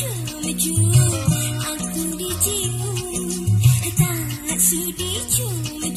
Cuma-cuma aku dicium Tak sudi cuma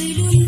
ും